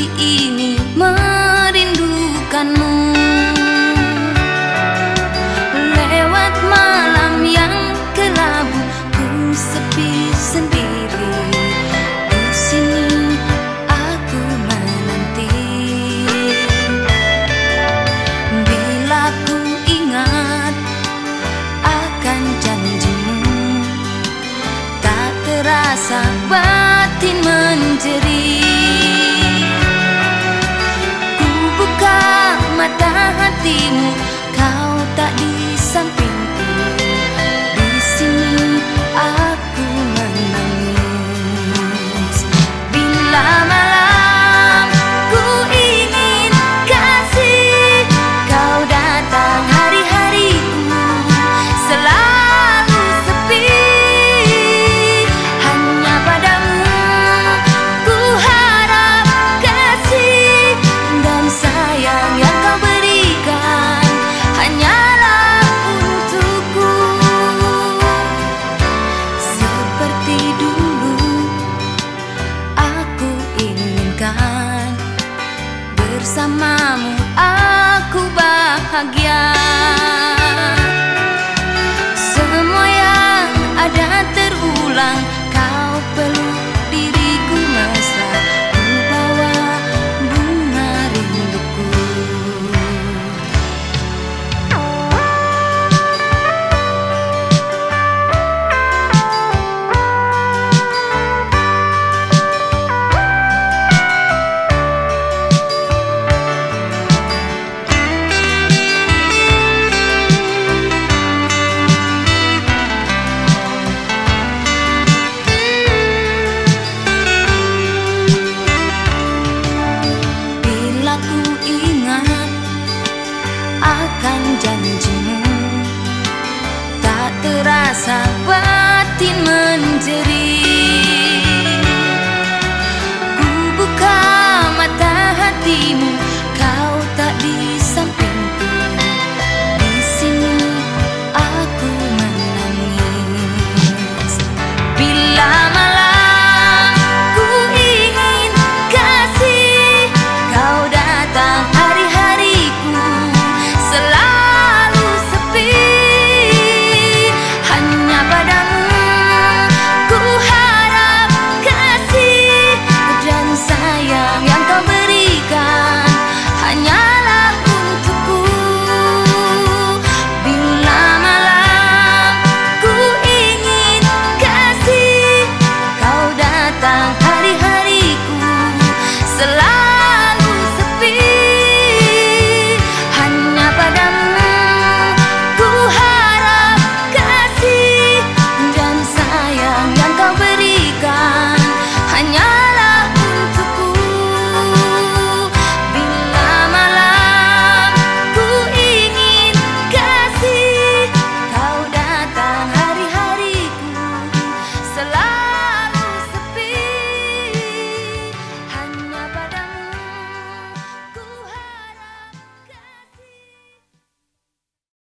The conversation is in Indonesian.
the. bersamamu aku bahagia. Semua yang ada terulang 사